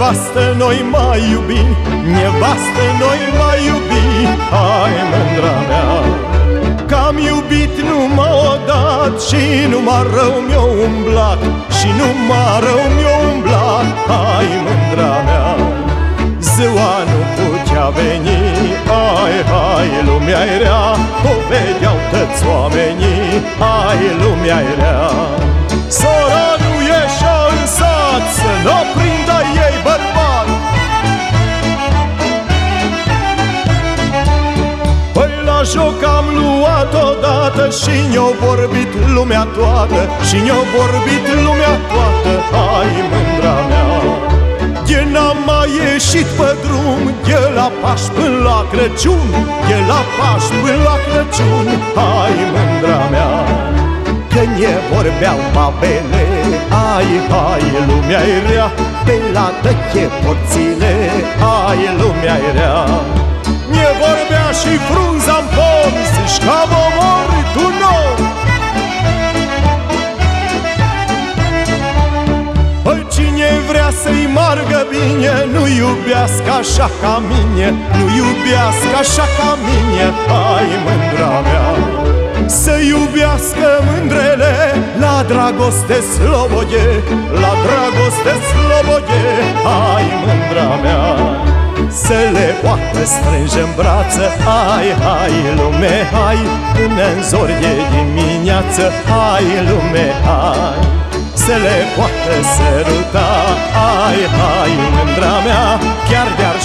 Nevastă noi mai iubi, nevastă noi mai iubi Hai mândra mea Că-am iubit numai odată și numai rău mi-o umblat Și numai rău mi-o umblat. Hai mândra mea Ziua nu putea veni. Hai, hai, lumea-i rea O vedeau toți oamenii. Hai, lumea-i rea la joc am luat odată Și ne-o vorbit lumea toată Și ne-o vorbit lumea toată Hai mândra mea. E n-am mai ieșit pe drum E la paș până la Crăciun E la paș până la Crăciun Hai mândra mea. Că ne vorbeau babele Ai, hai, lumea-i rea Pe la tăche porțile Hai, lumea-i rea. Ne vorbea și frunza-n cine vrea să-i margă bine Nu iubească așa ca mine Nu iubească așa ca mine. Hai, mândra mea să iubească mândrele La dragoste slobode La dragoste slobode Hai mândra mea Să le poată strânge în brață. Hai, hai lume, hai Până în zor de dimineață. Hai lume, hai să le poate săruta. Ai, hai, mândra mea, chiar de-ar